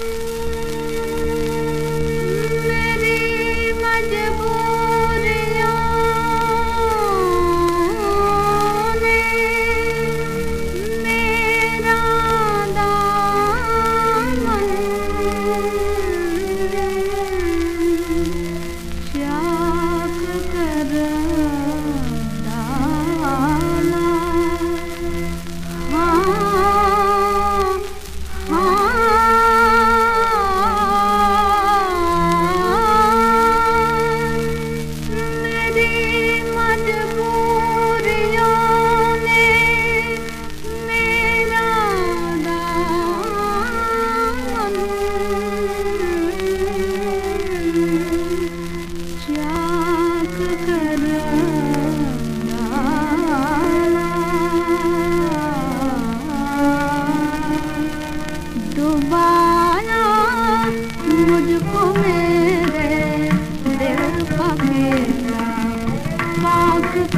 Bye.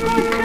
Thank you.